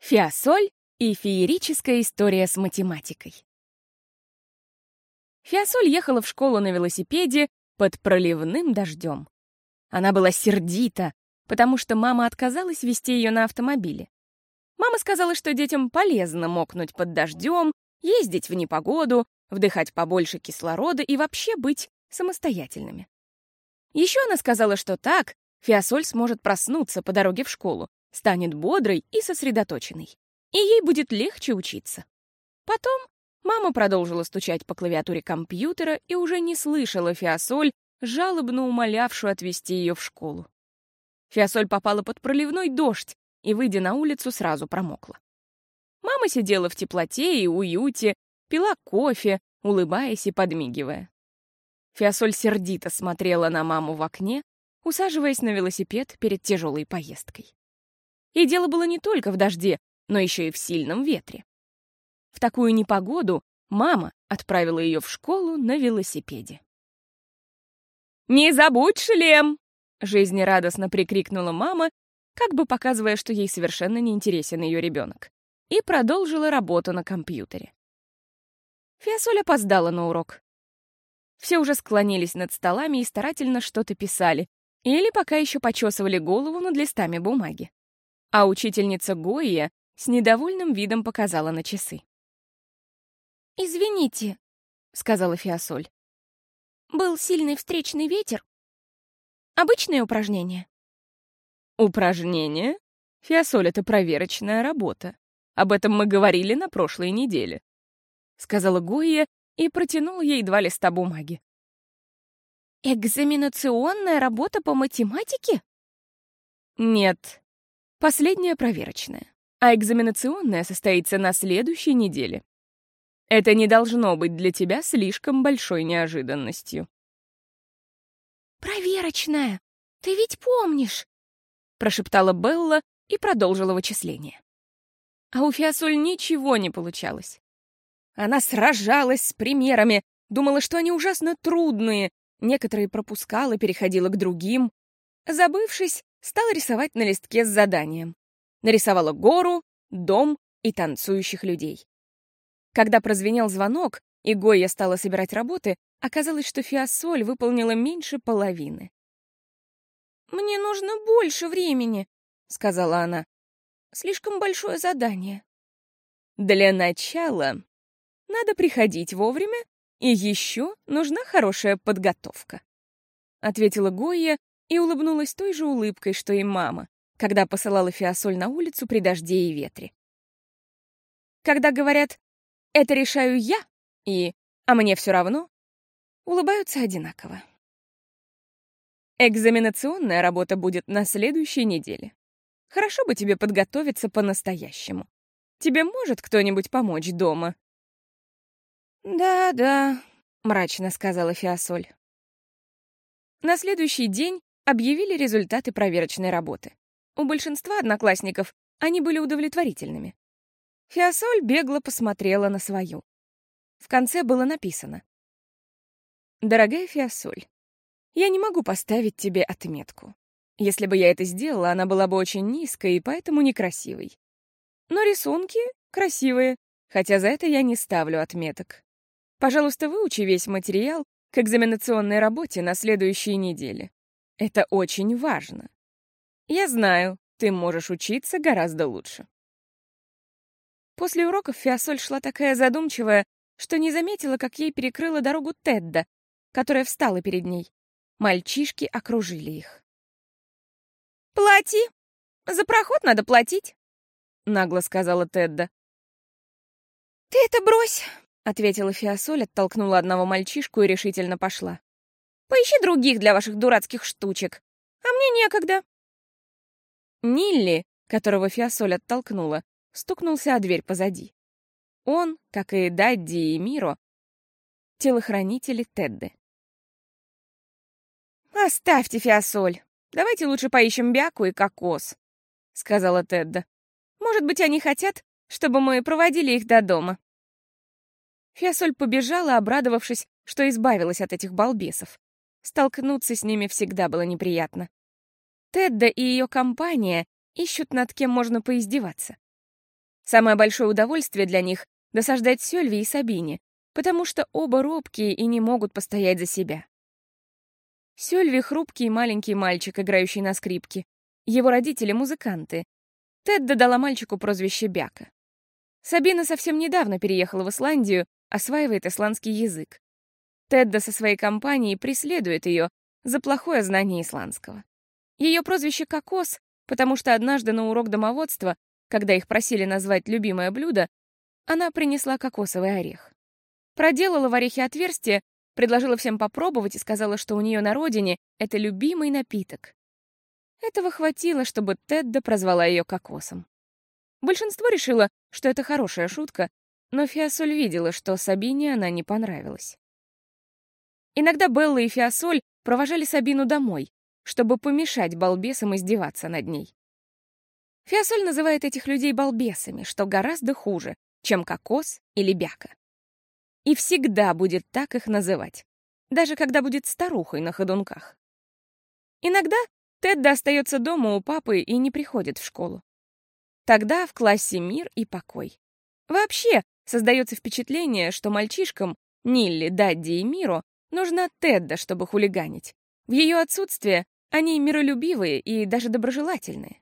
Фиасоль и феерическая история с математикой. Фиасоль ехала в школу на велосипеде под проливным дождем. Она была сердита, потому что мама отказалась вести ее на автомобиле. Мама сказала, что детям полезно мокнуть под дождем, ездить в непогоду, вдыхать побольше кислорода и вообще быть самостоятельными. Еще она сказала, что так Фиасоль сможет проснуться по дороге в школу, станет бодрой и сосредоточенной. И ей будет легче учиться. Потом мама продолжила стучать по клавиатуре компьютера и уже не слышала Фиасоль, жалобно умолявшую отвезти ее в школу. Фиасоль попала под проливной дождь и, выйдя на улицу, сразу промокла. Мама сидела в теплоте и уюте, пила кофе, улыбаясь и подмигивая. Фиасоль сердито смотрела на маму в окне, усаживаясь на велосипед перед тяжелой поездкой. И дело было не только в дожде, но еще и в сильном ветре. В такую непогоду мама отправила ее в школу на велосипеде. «Не забудь шлем!» — жизнерадостно прикрикнула мама, как бы показывая, что ей совершенно не интересен ее ребенок, и продолжила работу на компьютере. Фиасоль опоздала на урок. Все уже склонились над столами и старательно что-то писали, или пока еще почесывали голову над листами бумаги. А учительница Гоия с недовольным видом показала на часы. «Извините», — сказала Фиасоль. «Был сильный встречный ветер. Обычное упражнение». «Упражнение? Фиасоль — это проверочная работа. Об этом мы говорили на прошлой неделе», — сказала Гоия и протянула ей два листа бумаги. «Экзаменационная работа по математике?» «Нет, Последняя проверочная, а экзаменационная состоится на следующей неделе. Это не должно быть для тебя слишком большой неожиданностью. «Проверочная! Ты ведь помнишь!» прошептала Белла и продолжила вычисление. А у Фиасоль ничего не получалось. Она сражалась с примерами, думала, что они ужасно трудные, некоторые пропускала, переходила к другим. Забывшись, стала рисовать на листке с заданием. Нарисовала гору, дом и танцующих людей. Когда прозвенел звонок, и Гойя стала собирать работы, оказалось, что Фиасоль выполнила меньше половины. «Мне нужно больше времени», — сказала она. «Слишком большое задание». «Для начала надо приходить вовремя, и еще нужна хорошая подготовка», — ответила Гойя и улыбнулась той же улыбкой, что и мама, когда посылала Фиасоль на улицу при дожде и ветре. Когда говорят «это решаю я» и «а мне все равно», улыбаются одинаково. Экзаменационная работа будет на следующей неделе. Хорошо бы тебе подготовиться по-настоящему. Тебе может кто-нибудь помочь дома?» «Да-да», — мрачно сказала Фиасоль. На следующий день объявили результаты проверочной работы. У большинства одноклассников они были удовлетворительными. Фиасоль бегло посмотрела на свою. В конце было написано. «Дорогая Фиасоль, я не могу поставить тебе отметку. Если бы я это сделала, она была бы очень низкой и поэтому некрасивой. Но рисунки красивые, хотя за это я не ставлю отметок. Пожалуйста, выучи весь материал к экзаменационной работе на следующей неделе. Это очень важно. Я знаю, ты можешь учиться гораздо лучше. После уроков Фиасоль шла такая задумчивая, что не заметила, как ей перекрыла дорогу Тедда, которая встала перед ней. Мальчишки окружили их. «Плати! За проход надо платить!» — нагло сказала Тедда. «Ты это брось!» — ответила Фиасоль, оттолкнула одного мальчишку и решительно пошла. Поищи других для ваших дурацких штучек. А мне некогда». Нилли, которого Фиасоль оттолкнула, стукнулся о дверь позади. Он, как и Дадди и Миро, телохранители Тедды. «Оставьте Фиасоль. Давайте лучше поищем Бяку и Кокос», — сказала Тедда. «Может быть, они хотят, чтобы мы проводили их до дома». Фиасоль побежала, обрадовавшись, что избавилась от этих балбесов. Столкнуться с ними всегда было неприятно. Тедда и ее компания ищут, над кем можно поиздеваться. Самое большое удовольствие для них — досаждать Сёльве и Сабине, потому что оба робкие и не могут постоять за себя. Сёльви — хрупкий маленький мальчик, играющий на скрипке. Его родители — музыканты. Тедда дала мальчику прозвище Бяка. Сабина совсем недавно переехала в Исландию, осваивает исландский язык. Тедда со своей компанией преследует ее за плохое знание исландского. Ее прозвище «Кокос», потому что однажды на урок домоводства, когда их просили назвать любимое блюдо, она принесла кокосовый орех. Проделала в орехе отверстие предложила всем попробовать и сказала, что у нее на родине это любимый напиток. Этого хватило, чтобы Тедда прозвала ее кокосом. Большинство решило, что это хорошая шутка, но Фиасоль видела, что Сабине она не понравилась. Иногда Белла и Фиасоль провожали Сабину домой, чтобы помешать балбесам издеваться над ней. Фиасоль называет этих людей балбесами, что гораздо хуже, чем кокос или бяка. И всегда будет так их называть, даже когда будет старухой на ходунках. Иногда Тедда остается дома у папы и не приходит в школу. Тогда в классе мир и покой. Вообще, создается впечатление, что мальчишкам, Нилли, Дадди и Миру, нужна Тедда, чтобы хулиганить. В ее отсутствие они миролюбивые и даже доброжелательные.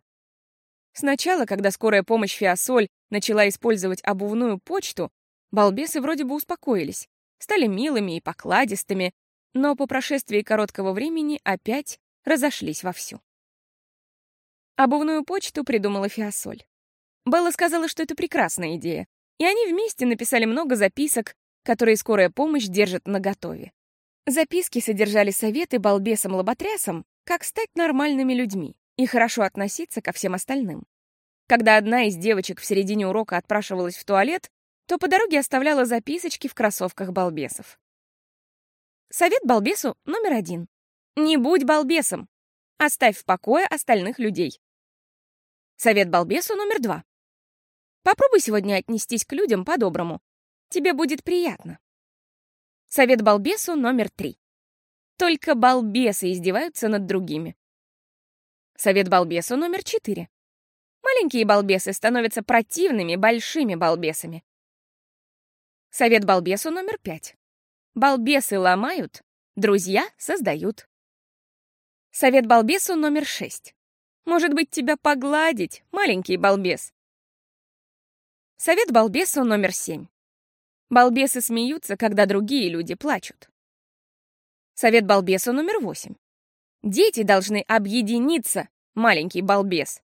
Сначала, когда скорая помощь Фиасоль начала использовать обувную почту, Балбесы вроде бы успокоились, стали милыми и покладистыми, но по прошествии короткого времени опять разошлись вовсю. Обувную почту придумала Фиасоль. Белла сказала, что это прекрасная идея, и они вместе написали много записок, которые скорая помощь держит наготове. Записки содержали советы балбесам-лоботрясам, как стать нормальными людьми и хорошо относиться ко всем остальным. Когда одна из девочек в середине урока отпрашивалась в туалет, то по дороге оставляла записочки в кроссовках балбесов. Совет балбесу номер один. Не будь балбесом. Оставь в покое остальных людей. Совет балбесу номер два. Попробуй сегодня отнестись к людям по-доброму. Тебе будет приятно. Совет балбесу номер три. Только балбесы издеваются над другими. Совет балбесу номер четыре. Маленькие балбесы становятся противными большими балбесами. Совет балбесу номер пять. Балбесы ломают, друзья создают. Совет балбесу номер шесть. Может быть, тебя погладить, маленький балбес. Совет балбесу номер семь. Балбесы смеются, когда другие люди плачут. Совет балбесу номер восемь. Дети должны объединиться, маленький балбес.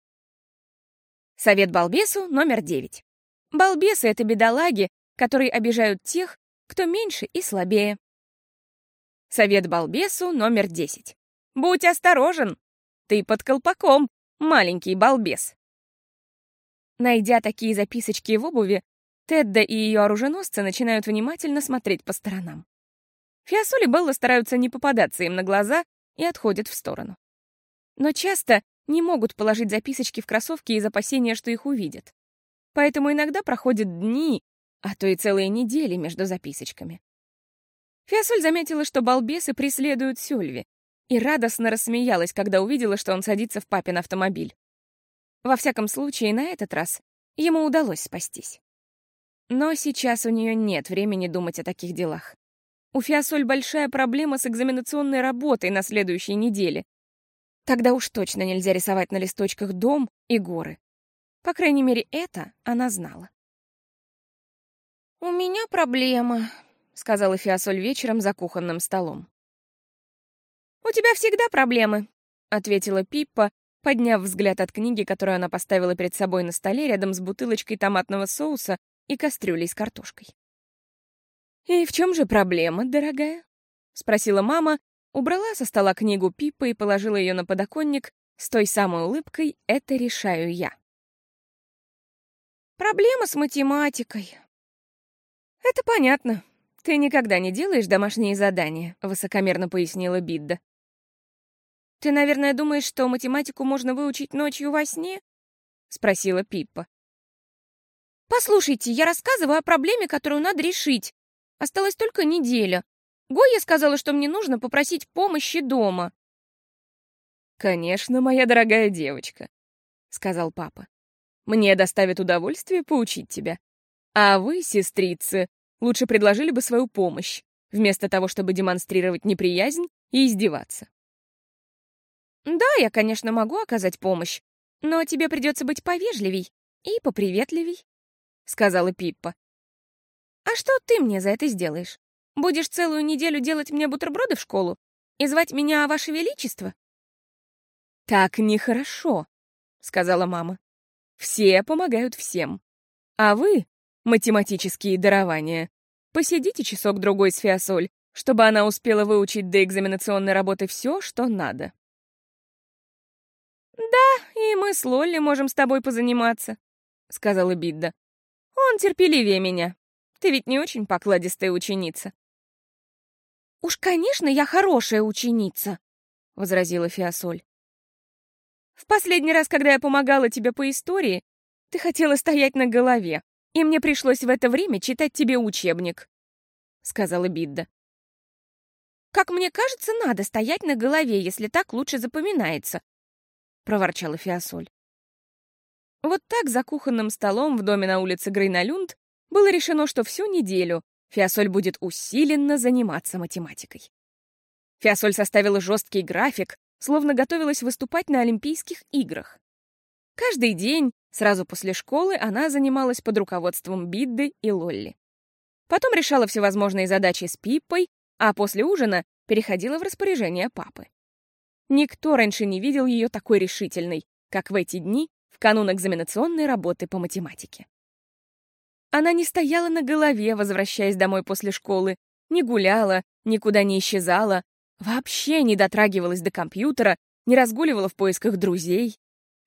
Совет балбесу номер девять. Балбесы — это бедолаги, которые обижают тех, кто меньше и слабее. Совет балбесу номер 10. Будь осторожен! Ты под колпаком, маленький балбес. Найдя такие записочки в обуви, Тедда и ее оруженосцы начинают внимательно смотреть по сторонам. Фиасоль и Белла стараются не попадаться им на глаза и отходят в сторону. Но часто не могут положить записочки в кроссовки из опасения, что их увидят. Поэтому иногда проходят дни, а то и целые недели между записочками. Фиасоль заметила, что балбесы преследуют Сюльви, и радостно рассмеялась, когда увидела, что он садится в папин автомобиль. Во всяком случае, на этот раз ему удалось спастись. Но сейчас у нее нет времени думать о таких делах. У Фиасоль большая проблема с экзаменационной работой на следующей неделе. Тогда уж точно нельзя рисовать на листочках дом и горы. По крайней мере, это она знала. «У меня проблема», — сказала Фиасоль вечером за кухонным столом. «У тебя всегда проблемы», — ответила Пиппа, подняв взгляд от книги, которую она поставила перед собой на столе рядом с бутылочкой томатного соуса и кастрюлей с картошкой. «И в чем же проблема, дорогая?» — спросила мама, убрала со стола книгу Пиппа и положила ее на подоконник с той самой улыбкой «Это решаю я». «Проблема с математикой», «Это понятно. Ты никогда не делаешь домашние задания», — высокомерно пояснила Бидда. «Ты, наверное, думаешь, что математику можно выучить ночью во сне?» — спросила Пиппа. «Послушайте, я рассказываю о проблеме, которую надо решить. Осталась только неделя. Гойя сказала, что мне нужно попросить помощи дома». «Конечно, моя дорогая девочка», — сказал папа. Мне доставит удовольствие поучить тебя. А вы, сестрицы, лучше предложили бы свою помощь, вместо того, чтобы демонстрировать неприязнь и издеваться. Да, я, конечно, могу оказать помощь, но тебе придется быть повежливей и поприветливей, — сказала Пиппа. А что ты мне за это сделаешь? Будешь целую неделю делать мне бутерброды в школу и звать меня Ваше Величество? Так нехорошо, — сказала мама. Все помогают всем. А вы, математические дарования, посидите часок-другой с Фиасоль, чтобы она успела выучить до экзаменационной работы все, что надо. «Да, и мы с Лолли можем с тобой позаниматься», — сказала Бидда. «Он терпеливее меня. Ты ведь не очень покладистая ученица». «Уж, конечно, я хорошая ученица», — возразила Фиасоль. «В последний раз, когда я помогала тебе по истории, ты хотела стоять на голове, и мне пришлось в это время читать тебе учебник», — сказала Бидда. «Как мне кажется, надо стоять на голове, если так лучше запоминается», — проворчала Фиасоль. Вот так за кухонным столом в доме на улице Грейналюнд было решено, что всю неделю Фиасоль будет усиленно заниматься математикой. Фиасоль составила жесткий график, словно готовилась выступать на Олимпийских играх. Каждый день, сразу после школы, она занималась под руководством Бидды и Лолли. Потом решала всевозможные задачи с Пиппой, а после ужина переходила в распоряжение папы. Никто раньше не видел ее такой решительной, как в эти дни в канун экзаменационной работы по математике. Она не стояла на голове, возвращаясь домой после школы, не гуляла, никуда не исчезала, вообще не дотрагивалась до компьютера, не разгуливала в поисках друзей.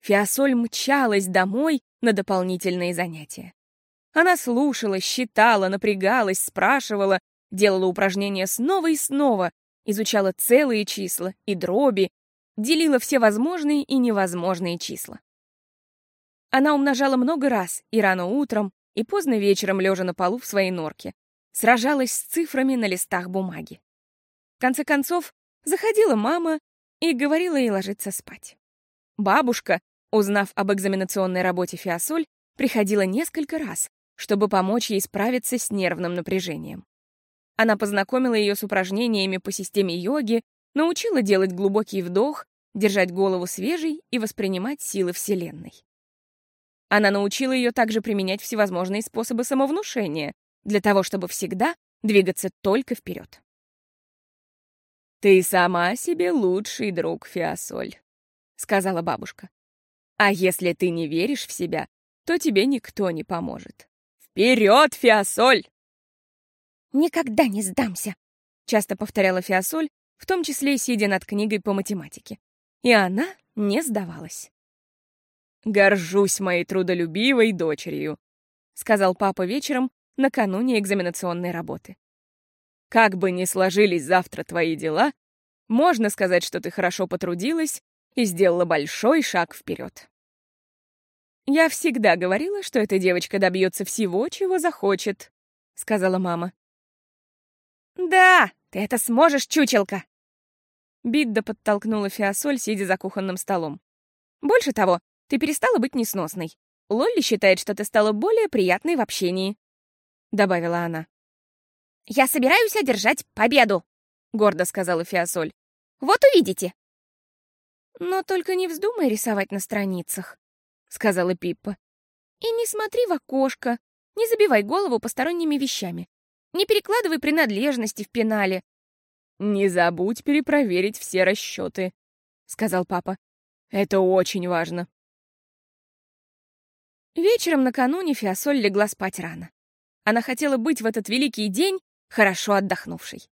Фиасоль мчалась домой на дополнительные занятия. Она слушала, считала, напрягалась, спрашивала, делала упражнения снова и снова, изучала целые числа и дроби, делила все возможные и невозможные числа. Она умножала много раз, и рано утром, и поздно вечером, лежа на полу в своей норке, сражалась с цифрами на листах бумаги. В конце концов, заходила мама и говорила ей ложиться спать. Бабушка, узнав об экзаменационной работе Фиасоль, приходила несколько раз, чтобы помочь ей справиться с нервным напряжением. Она познакомила ее с упражнениями по системе йоги, научила делать глубокий вдох, держать голову свежей и воспринимать силы Вселенной. Она научила ее также применять всевозможные способы самовнушения для того, чтобы всегда двигаться только вперед. «Ты сама себе лучший друг, Фиасоль», — сказала бабушка. «А если ты не веришь в себя, то тебе никто не поможет. Вперед, Фиасоль!» «Никогда не сдамся», — часто повторяла Фиасоль, в том числе сидя над книгой по математике. И она не сдавалась. «Горжусь моей трудолюбивой дочерью», — сказал папа вечером накануне экзаменационной работы. «Как бы ни сложились завтра твои дела, можно сказать, что ты хорошо потрудилась и сделала большой шаг вперед». «Я всегда говорила, что эта девочка добьется всего, чего захочет», — сказала мама. «Да, ты это сможешь, чучелка!» Бидда подтолкнула Фиасоль, сидя за кухонным столом. «Больше того, ты перестала быть несносной. Лолли считает, что ты стала более приятной в общении», — добавила она. «Я собираюсь одержать победу», — гордо сказала Фиасоль. «Вот увидите». «Но только не вздумай рисовать на страницах», — сказала Пиппа. «И не смотри в окошко, не забивай голову посторонними вещами, не перекладывай принадлежности в пенале». «Не забудь перепроверить все расчеты», — сказал папа. «Это очень важно». Вечером накануне Фиасоль легла спать рано. Она хотела быть в этот великий день хорошо отдохнувшей.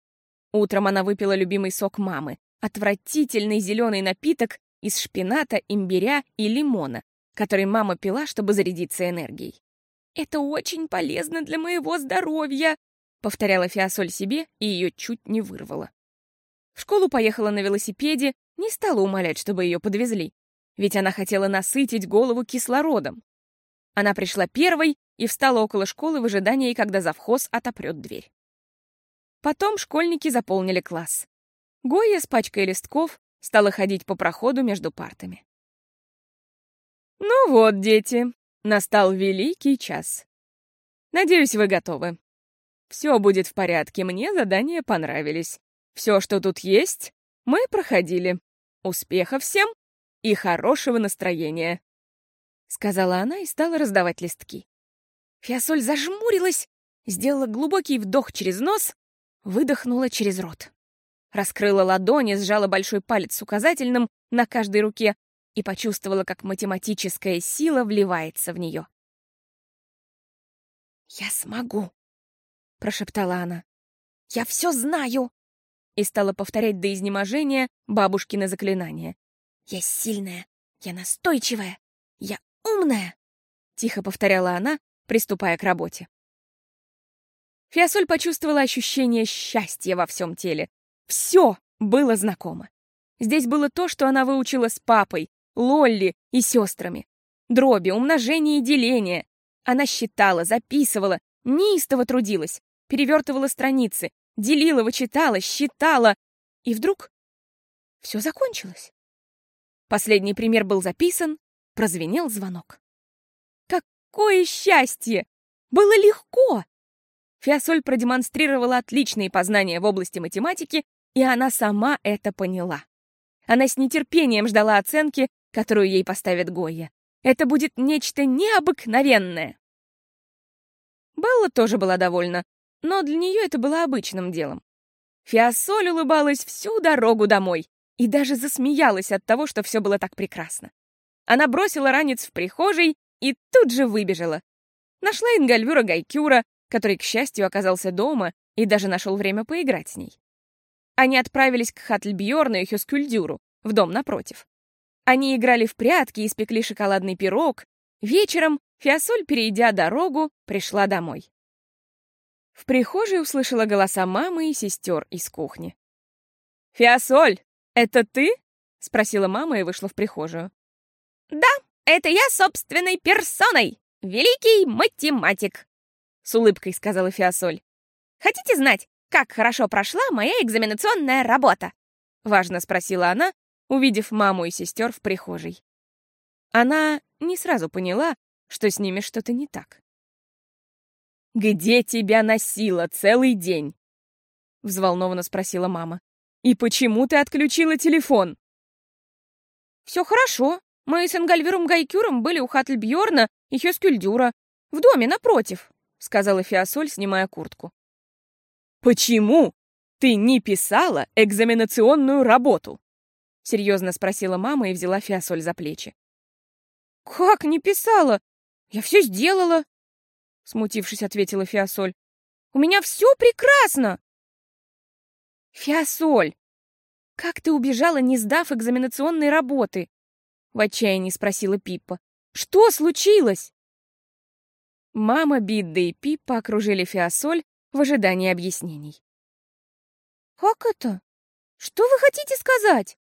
Утром она выпила любимый сок мамы, отвратительный зеленый напиток из шпината, имбиря и лимона, который мама пила, чтобы зарядиться энергией. «Это очень полезно для моего здоровья», — повторяла Фиасоль себе, и ее чуть не вырвало. В школу поехала на велосипеде, не стала умолять, чтобы ее подвезли, ведь она хотела насытить голову кислородом. Она пришла первой и встала около школы в ожидании, когда завхоз отопрет дверь. Потом школьники заполнили класс. Гоя с пачкой листков стала ходить по проходу между партами. «Ну вот, дети, Настал великий час. Надеюсь, вы готовы. Все будет в порядке, мне задания понравились. Все, что тут есть, мы проходили. Успехов всем и хорошего настроения!» Сказала она и стала раздавать листки. Фиасоль зажмурилась, сделала глубокий вдох через нос, выдохнула через рот. Раскрыла ладони, сжала большой палец с указательным на каждой руке и почувствовала, как математическая сила вливается в нее. «Я смогу», — прошептала она. «Я все знаю!» И стала повторять до изнеможения бабушкины заклинания. «Я сильная, я настойчивая, я умная!» Тихо повторяла она, приступая к работе. Фиасоль почувствовала ощущение счастья во всем теле. Все было знакомо. Здесь было то, что она выучила с папой, Лолли и сестрами. Дроби, умножение и деление. Она считала, записывала, неистово трудилась, перевертывала страницы, делила, вычитала, считала. И вдруг все закончилось. Последний пример был записан, прозвенел звонок. Какое счастье! Было легко! Фиасоль продемонстрировала отличные познания в области математики, и она сама это поняла. Она с нетерпением ждала оценки, которую ей поставит Гойя. Это будет нечто необыкновенное. Белла тоже была довольна, но для нее это было обычным делом. Фиасоль улыбалась всю дорогу домой и даже засмеялась от того, что все было так прекрасно. Она бросила ранец в прихожей и тут же выбежала. Нашла Ингальвюра Гайкюра, который, к счастью, оказался дома и даже нашел время поиграть с ней. Они отправились к Хатльбьорну и Хюскюльдюру, в дом напротив. Они играли в прятки и испекли шоколадный пирог. Вечером Фиасоль, перейдя дорогу, пришла домой. В прихожей услышала голоса мамы и сестер из кухни. «Фиасоль, это ты?» — спросила мама и вышла в прихожую. «Да, это я собственной персоной, великий математик», — с улыбкой сказала Фиасоль. «Хотите знать, как хорошо прошла моя экзаменационная работа?» — важно спросила она, увидев маму и сестер в прихожей. Она не сразу поняла, что с ними что-то не так. «Где тебя носило целый день?» — взволнованно спросила мама. «И почему ты отключила телефон?» «Все хорошо. Мы с Энгальвером Гайкюром были у Хатльбьорна и Хёскюльдюра. В доме напротив», — сказала Фиасоль, снимая куртку. «Почему ты не писала экзаменационную работу?» — серьезно спросила мама и взяла Фиасоль за плечи. «Как не писала? Я все сделала!» Смутившись, ответила Фиасоль. «У меня все прекрасно!» «Фиасоль, как ты убежала, не сдав экзаменационной работы?» В отчаянии спросила Пиппа. «Что случилось?» Мама, Бидда и Пиппа окружили Фиасоль в ожидании объяснений. «Как это? Что вы хотите сказать?»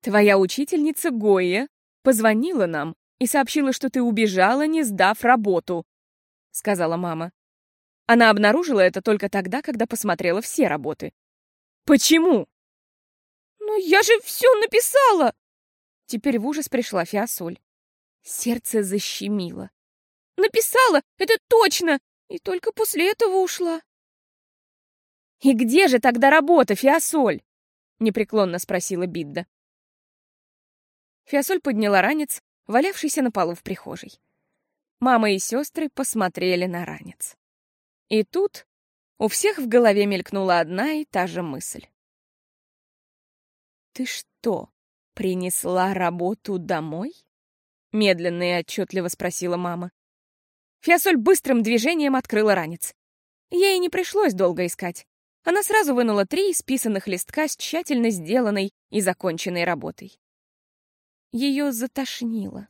«Твоя учительница Гойя позвонила нам и сообщила, что ты убежала, не сдав работу», — сказала мама. Она обнаружила это только тогда, когда посмотрела все работы. «Почему?» «Но я же все написала!» Теперь в ужас пришла Фиасоль. Сердце защемило. «Написала, это точно! И только после этого ушла». «И где же тогда работа, Фиасоль?» — непреклонно спросила Бидда. Фиасоль подняла ранец, валявшийся на полу в прихожей. Мама и сестры посмотрели на ранец. И тут у всех в голове мелькнула одна и та же мысль. «Ты что, принесла работу домой?» Медленно и отчетливо спросила мама. Фиасоль быстрым движением открыла ранец. Ей не пришлось долго искать. Она сразу вынула три исписанных листка с тщательно сделанной и законченной работой ее затошнило.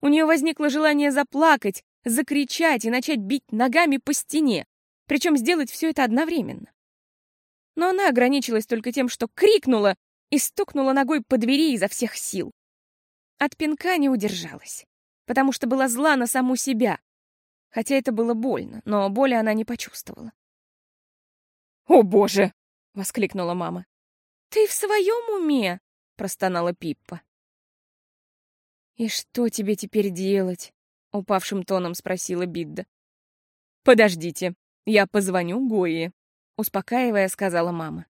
У нее возникло желание заплакать, закричать и начать бить ногами по стене, причем сделать все это одновременно. Но она ограничилась только тем, что крикнула и стукнула ногой по двери изо всех сил. От пинка не удержалась, потому что была зла на саму себя, хотя это было больно, но боли она не почувствовала. «О, боже!» — воскликнула мама. «Ты в своем уме?» — простонала Пиппа. «И что тебе теперь делать?» — упавшим тоном спросила Бидда. «Подождите, я позвоню Гои», — успокаивая, сказала мама.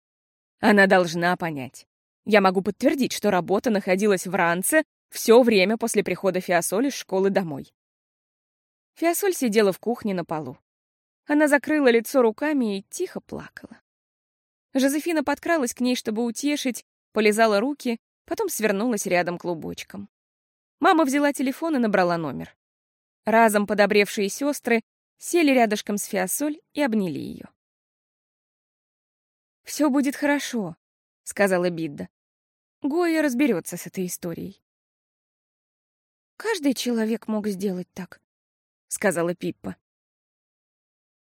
«Она должна понять. Я могу подтвердить, что работа находилась в ранце все время после прихода Фиасоль из школы домой». Фиасоль сидела в кухне на полу. Она закрыла лицо руками и тихо плакала. Жозефина подкралась к ней, чтобы утешить, полизала руки, потом свернулась рядом клубочком. Мама взяла телефон и набрала номер. Разом подобревшие сестры сели рядышком с Фиасоль и обняли ее. «Все будет хорошо», — сказала Бидда. Гоя разберется с этой историей. «Каждый человек мог сделать так», — сказала Пиппа.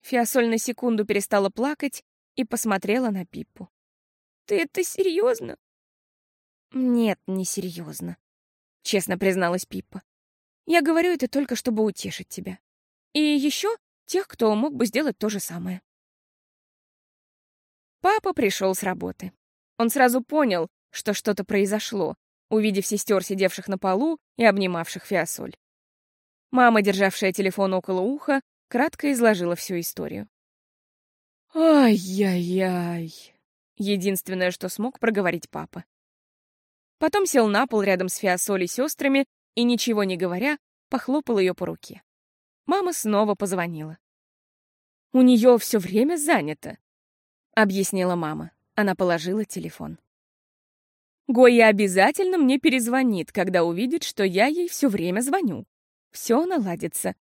Фиасоль на секунду перестала плакать и посмотрела на Пиппу. «Ты это серьезно?» «Нет, не серьезно», — честно призналась Пиппа. «Я говорю это только, чтобы утешить тебя. И еще тех, кто мог бы сделать то же самое». Папа пришел с работы. Он сразу понял, что что-то произошло, увидев сестер, сидевших на полу и обнимавших Фиасоль. Мама, державшая телефон около уха, кратко изложила всю историю. «Ай-яй-яй!» — единственное, что смог проговорить папа. Потом сел на пол рядом с Фиасоль и сестрами и, ничего не говоря, похлопал ее по руке. Мама снова позвонила. «У нее все время занято», — объяснила мама. Она положила телефон. Гоя обязательно мне перезвонит, когда увидит, что я ей все время звоню. Все наладится.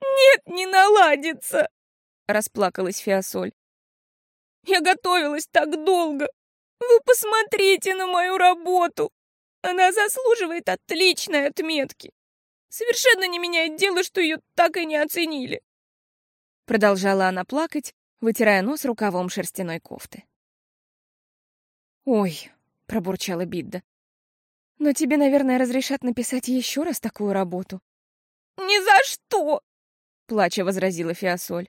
«Нет, не наладится!» — расплакалась Фиасоль. «Я готовилась так долго. Вы посмотрите на мою работу. Она заслуживает отличной отметки. Совершенно не меняет дело, что ее так и не оценили». Продолжала она плакать, вытирая нос рукавом шерстяной кофты. «Ой», — пробурчала Бидда, — «но тебе, наверное, разрешат написать еще раз такую работу». «Ни за что!» — плача возразила Фиасоль.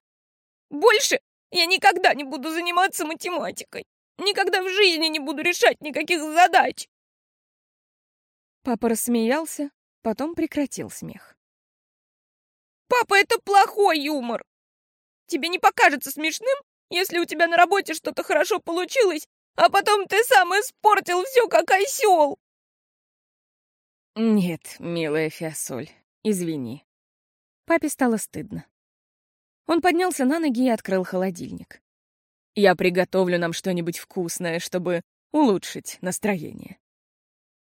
«Больше я никогда не буду заниматься математикой. Никогда в жизни не буду решать никаких задач!» Папа рассмеялся, потом прекратил смех. «Папа, это плохой юмор! Тебе не покажется смешным, если у тебя на работе что-то хорошо получилось, а потом ты сам испортил все, как осел!» «Нет, милая Фиасоль, извини». Папе стало стыдно. Он поднялся на ноги и открыл холодильник. «Я приготовлю нам что-нибудь вкусное, чтобы улучшить настроение».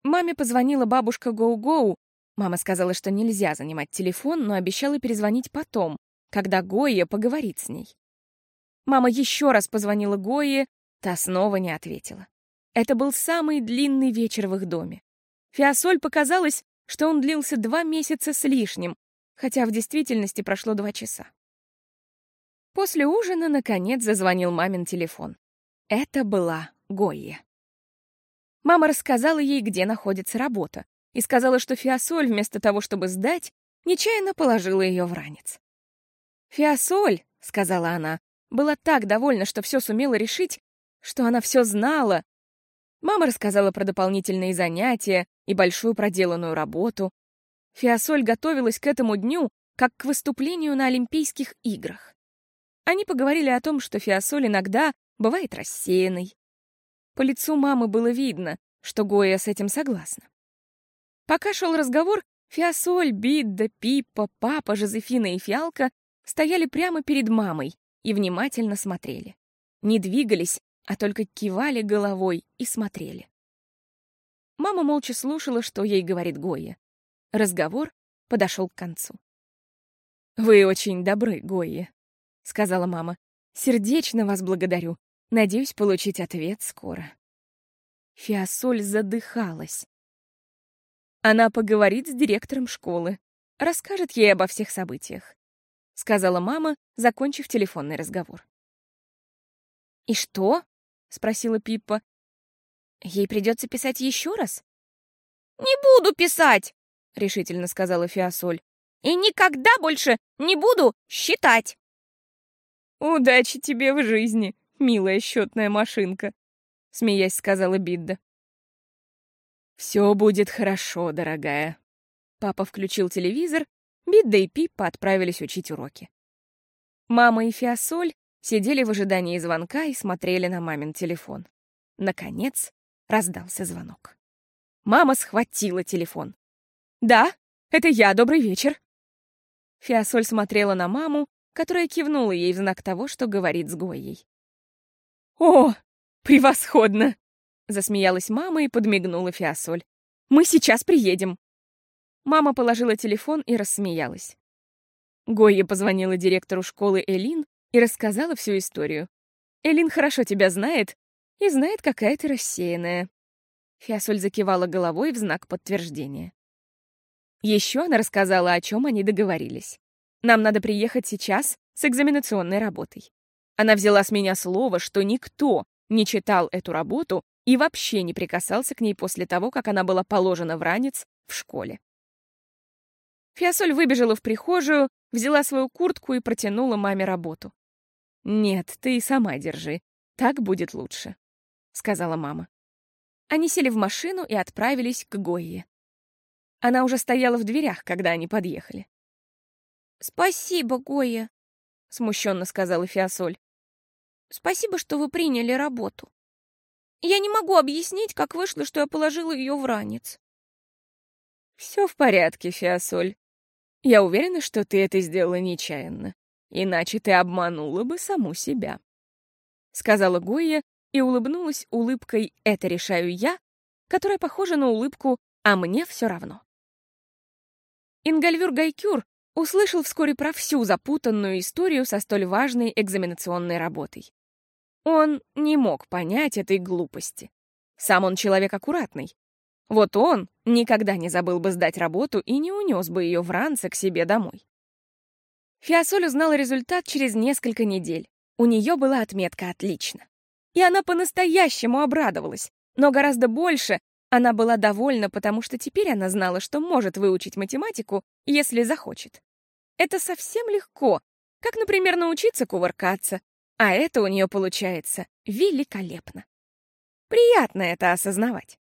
Маме позвонила бабушка Гоу-Гоу. Мама сказала, что нельзя занимать телефон, но обещала перезвонить потом, когда Гойя поговорит с ней. Мама еще раз позвонила Гойе, та снова не ответила. Это был самый длинный вечер в их доме. Фиасоль показалось, что он длился два месяца с лишним, хотя в действительности прошло два часа. После ужина, наконец, зазвонил мамин телефон. Это была Гойя. Мама рассказала ей, где находится работа, и сказала, что Фиасоль, вместо того, чтобы сдать, нечаянно положила ее в ранец. «Фиасоль», — сказала она, была так довольна, что все сумела решить, что она все знала. Мама рассказала про дополнительные занятия и большую проделанную работу. Фиасоль готовилась к этому дню, как к выступлению на Олимпийских играх. Они поговорили о том, что Фиасоль иногда бывает рассеянной, по лицу мамы было видно, что Гоя с этим согласна. Пока шел разговор, Фиасоль, Бидда, Пиппа, папа, Жозефина и Фиалка стояли прямо перед мамой и внимательно смотрели. Не двигались, а только кивали головой и смотрели. Мама молча слушала, что ей говорит Гоя. Разговор подошел к концу. «Вы очень добры, Гоя», — сказала мама. «Сердечно вас благодарю. Надеюсь получить ответ скоро. Фиасоль задыхалась. Она поговорит с директором школы, расскажет ей обо всех событиях, сказала мама, закончив телефонный разговор. «И что?» — спросила Пиппа. «Ей придется писать еще раз?» «Не буду писать!» — решительно сказала Фиасоль. «И никогда больше не буду считать!» «Удачи тебе в жизни!» милая счетная машинка», — смеясь сказала Бидда. «Все будет хорошо, дорогая», Папа включил телевизор, Бидда и Пиппа отправились учить уроки. Мама и Фиасоль сидели в ожидании звонка и смотрели на мамин телефон. Наконец раздался звонок. Мама схватила телефон. «Да, это я, добрый вечер». Фиасоль смотрела на маму, которая кивнула ей в знак того, что говорит с Гойей. «О, превосходно!» — засмеялась мама и подмигнула Фиасоль. «Мы сейчас приедем!» Мама положила телефон и рассмеялась. Гойя позвонила директору школы Элин и рассказала всю историю. «Элин хорошо тебя знает и знает, какая ты рассеянная». Фиасоль закивала головой в знак подтверждения. Еще она рассказала, о чем они договорились. «Нам надо приехать сейчас с экзаменационной работой». Она взяла с меня слово, что никто не читал эту работу и вообще не прикасался к ней после того, как она была положена в ранец в школе. Фиасоль выбежала в прихожую, взяла свою куртку и протянула маме работу. «Нет, ты и сама держи. Так будет лучше», — сказала мама. Они сели в машину и отправились к Гойе. Она уже стояла в дверях, когда они подъехали. «Спасибо, Гойя», — смущенно сказала Фиасоль. «Спасибо, что вы приняли работу. Я не могу объяснить, как вышло, что я положила ее в ранец». «Все в порядке, Фиасоль. Я уверена, что ты это сделала нечаянно, иначе ты обманула бы саму себя», — сказала Гойя и улыбнулась улыбкой «это решаю я», которая похожа на улыбку «а мне все равно». Ингальвюр Гайкюр услышал вскоре про всю запутанную историю со столь важной экзаменационной работой. Он не мог понять этой глупости. Сам он человек аккуратный. Вот он никогда не забыл бы сдать работу и не унес бы ее в ранце к себе домой. Фиасоль узнала результат через несколько недель. У нее была отметка «отлично». И она по-настоящему обрадовалась, но гораздо больше она была довольна, потому что теперь она знала, что может выучить математику, если захочет. Это совсем легко, как, например, научиться кувыркаться, а это у нее получается великолепно. Приятно это осознавать.